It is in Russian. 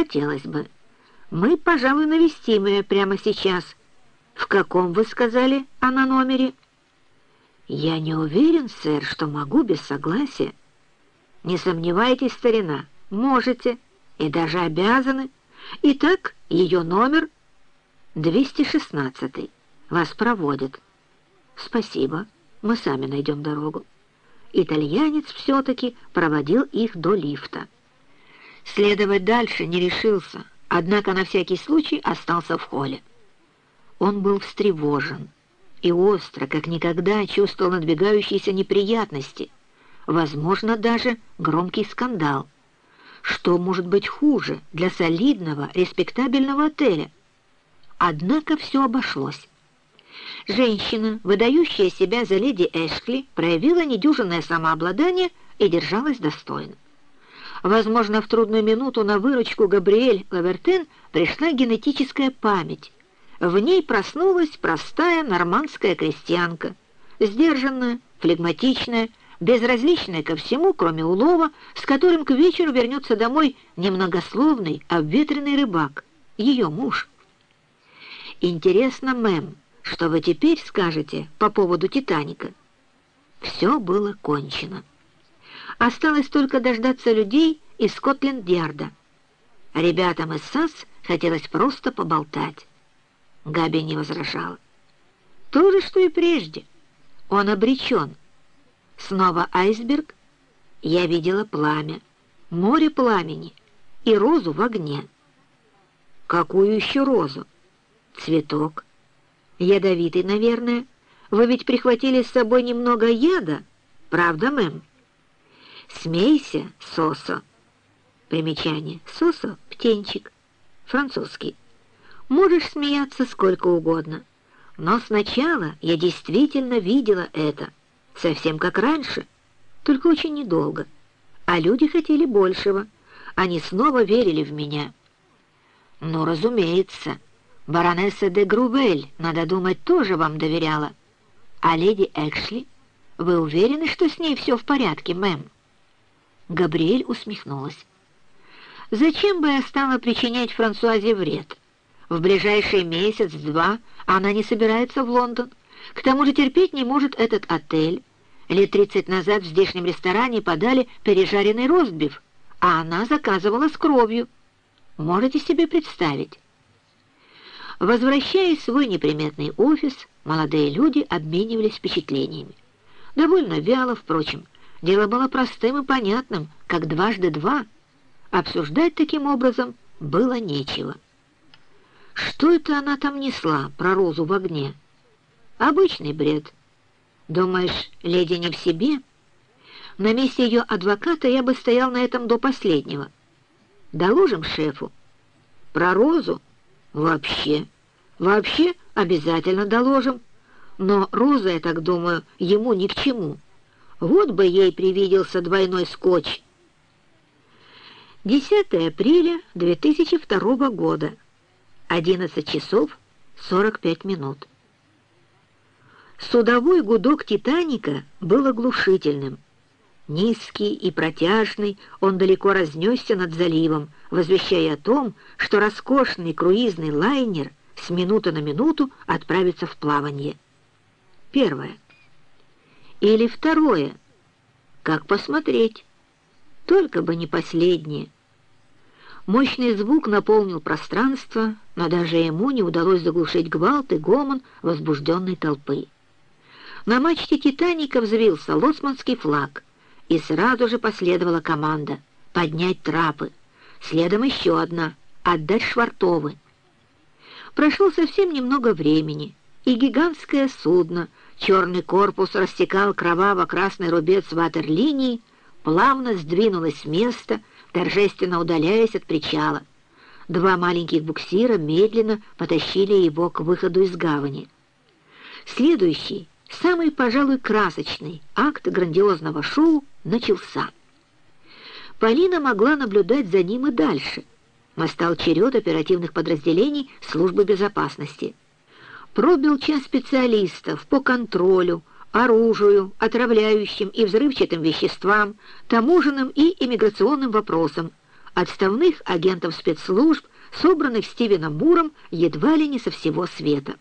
Хотелось бы. Мы, пожалуй, навестим ее прямо сейчас. В каком, вы сказали, она номере? Я не уверен, сэр, что могу без согласия. Не сомневайтесь, старина, можете и даже обязаны. Итак, ее номер 216. Вас проводят. Спасибо, мы сами найдем дорогу. Итальянец все-таки проводил их до лифта. Следовать дальше не решился, однако на всякий случай остался в холле. Он был встревожен и остро, как никогда, чувствовал надвигающиеся неприятности, возможно, даже громкий скандал. Что может быть хуже для солидного, респектабельного отеля? Однако все обошлось. Женщина, выдающая себя за леди Эшкли, проявила недюжинное самообладание и держалась достойно. Возможно, в трудную минуту на выручку Габриэль Лавертен пришла генетическая память. В ней проснулась простая нормандская крестьянка, сдержанная, флегматичная, безразличная ко всему, кроме улова, с которым к вечеру вернется домой немногословный, обветренный рыбак, ее муж. «Интересно, мэм, что вы теперь скажете по поводу «Титаника»?» Все было кончено. Осталось только дождаться людей из Скотленд-Ярда. Ребятам из САС хотелось просто поболтать. Габи не возражала. То же, что и прежде. Он обречен. Снова айсберг. Я видела пламя, море пламени и розу в огне. Какую еще розу? Цветок. Ядовитый, наверное. Вы ведь прихватили с собой немного яда, правда, мэм? Смейся, Сосо. Примечание. Сосо — птенчик. Французский. Можешь смеяться сколько угодно. Но сначала я действительно видела это, совсем как раньше, только очень недолго. А люди хотели большего. Они снова верили в меня. Ну, разумеется, баронесса де Грувель, надо думать, тоже вам доверяла. А леди Экшли, вы уверены, что с ней все в порядке, мэм? Габриэль усмехнулась. «Зачем бы я стала причинять Франсуазе вред? В ближайший месяц-два она не собирается в Лондон. К тому же терпеть не может этот отель. Лет тридцать назад в здешнем ресторане подали пережаренный ростбиф, а она заказывала с кровью. Можете себе представить?» Возвращаясь в свой неприметный офис, молодые люди обменивались впечатлениями. Довольно вяло, впрочем, Дело было простым и понятным, как дважды два. Обсуждать таким образом было нечего. Что это она там несла про розу в огне? Обычный бред. Думаешь, леди не в себе? На месте ее адвоката я бы стоял на этом до последнего. Доложим шефу. Про розу? Вообще. Вообще обязательно доложим. Но роза, я так думаю, ему ни к чему. Вот бы ей привиделся двойной скотч. 10 апреля 2002 года, 11 часов 45 минут. Судовой гудок «Титаника» был оглушительным. Низкий и протяжный, он далеко разнесся над заливом, возвещая о том, что роскошный круизный лайнер с минуты на минуту отправится в плавание. Первое. Или второе. Как посмотреть? Только бы не последнее. Мощный звук наполнил пространство, но даже ему не удалось заглушить гвалт и гомон возбужденной толпы. На мачте «Титаника» взвился лоцманский флаг, и сразу же последовала команда «поднять трапы». Следом еще одна «отдать швартовы». Прошло совсем немного времени, и гигантское судно — Черный корпус растекал кроваво-красный рубец ватерлинии, плавно сдвинулось с места, торжественно удаляясь от причала. Два маленьких буксира медленно потащили его к выходу из гавани. Следующий, самый, пожалуй, красочный акт грандиозного шоу начался. Полина могла наблюдать за ним и дальше. Настал черед оперативных подразделений службы безопасности — пробил час специалистов по контролю, оружию, отравляющим и взрывчатым веществам, таможенным и иммиграционным вопросам, отставных агентов спецслужб, собранных Стивеном Муром едва ли не со всего света.